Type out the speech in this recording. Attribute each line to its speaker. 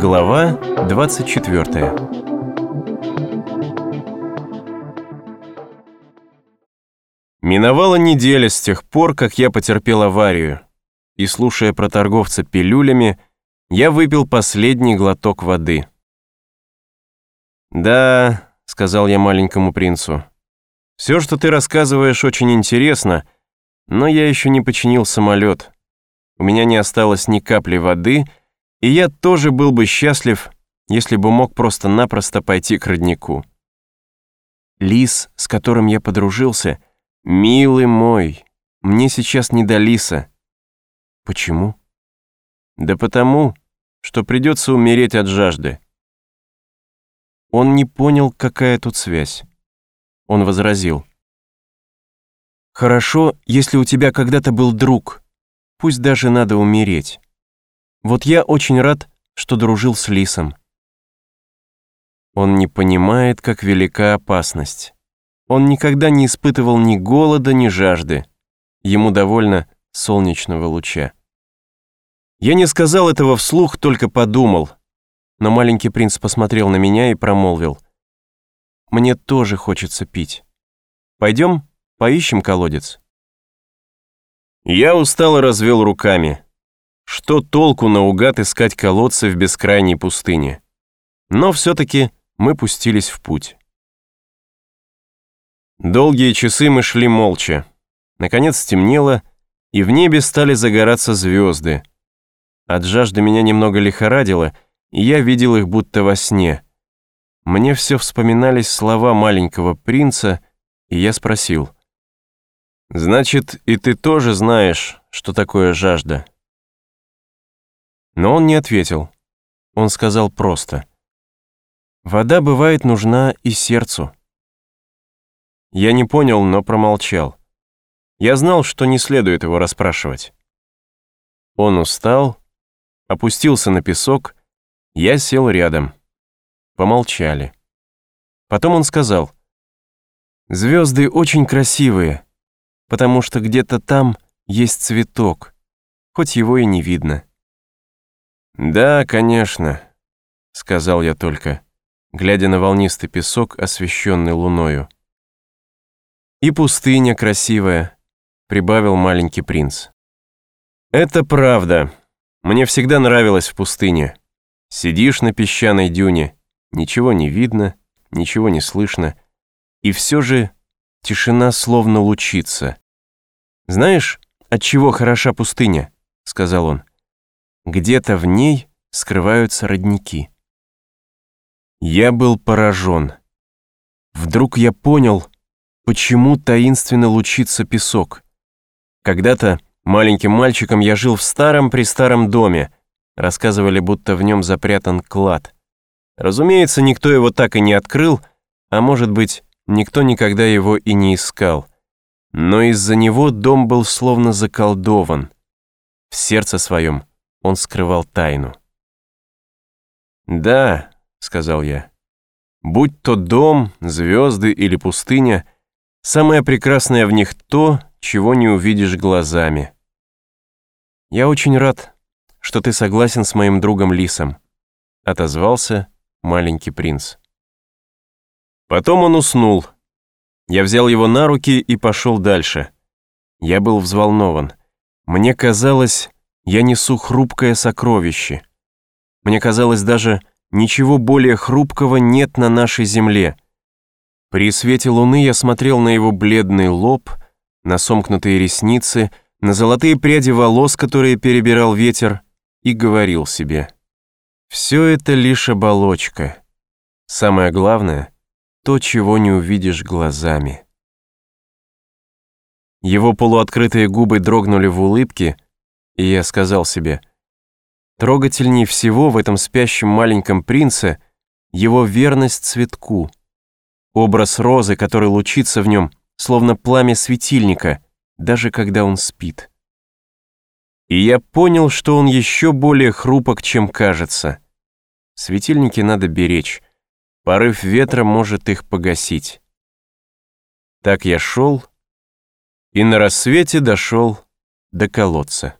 Speaker 1: Глава 24 Миновала неделя с тех пор, как я потерпел аварию, и, слушая про торговца пилюлями, я выпил последний глоток воды. «Да», — сказал я маленькому принцу, — «все, что ты рассказываешь, очень интересно, но я еще не починил самолет. У меня не осталось ни капли воды, и я тоже был бы счастлив, если бы мог просто-напросто пойти к роднику. Лис, с которым я подружился, милый мой, мне сейчас не до лиса. Почему? Да потому, что придется умереть от жажды. Он не понял, какая тут связь. Он возразил. «Хорошо, если у тебя когда-то был друг, пусть даже надо умереть. Вот я очень рад, что дружил с Лисом. Он не понимает, как велика опасность. Он никогда не испытывал ни голода, ни жажды. Ему довольно солнечного луча. Я не сказал этого вслух, только подумал. Но маленький принц посмотрел на меня и промолвил. «Мне тоже хочется пить. Пойдем, поищем колодец». Я устало развел руками. Что толку наугад искать колодцы в бескрайней пустыне? Но все-таки мы пустились в путь. Долгие часы мы шли молча. Наконец стемнело, и в небе стали загораться звезды. От жажды меня немного лихорадило, и я видел их будто во сне. Мне все вспоминались слова маленького принца, и я спросил. «Значит, и ты тоже знаешь, что такое жажда?» Но он не ответил. Он сказал просто. «Вода бывает нужна и сердцу». Я не понял, но промолчал. Я знал, что не следует его расспрашивать. Он устал, опустился на песок, я сел рядом. Помолчали. Потом он сказал, «Звезды очень красивые, потому что где-то там есть цветок, хоть его и не видно». «Да, конечно», — сказал я только, глядя на волнистый песок, освещенный луною. «И пустыня красивая», — прибавил маленький принц. «Это правда. Мне всегда нравилось в пустыне. Сидишь на песчаной дюне, ничего не видно, ничего не слышно, и все же тишина словно лучится. Знаешь, от чего хороша пустыня?» — сказал он. Где-то в ней скрываются родники. Я был поражен. Вдруг я понял, почему таинственно лучится песок. Когда-то маленьким мальчиком я жил в старом-престаром доме. Рассказывали, будто в нем запрятан клад. Разумеется, никто его так и не открыл, а может быть, никто никогда его и не искал. Но из-за него дом был словно заколдован. В сердце своем он скрывал тайну. «Да», — сказал я, — «будь то дом, звезды или пустыня, самое прекрасное в них то, чего не увидишь глазами». «Я очень рад, что ты согласен с моим другом Лисом», — отозвался маленький принц. Потом он уснул. Я взял его на руки и пошел дальше. Я был взволнован. Мне казалось, я несу хрупкое сокровище. Мне казалось даже, ничего более хрупкого нет на нашей земле. При свете луны я смотрел на его бледный лоб, на сомкнутые ресницы, на золотые пряди волос, которые перебирал ветер, и говорил себе. Все это лишь оболочка. Самое главное — то, чего не увидишь глазами. Его полуоткрытые губы дрогнули в улыбке — и я сказал себе, трогательней всего в этом спящем маленьком принце его верность цветку, образ розы, который лучится в нем, словно пламя светильника, даже когда он спит. И я понял, что он еще более хрупок, чем кажется. Светильники надо беречь, порыв ветра может их погасить. Так я шел, и на рассвете дошел до колодца.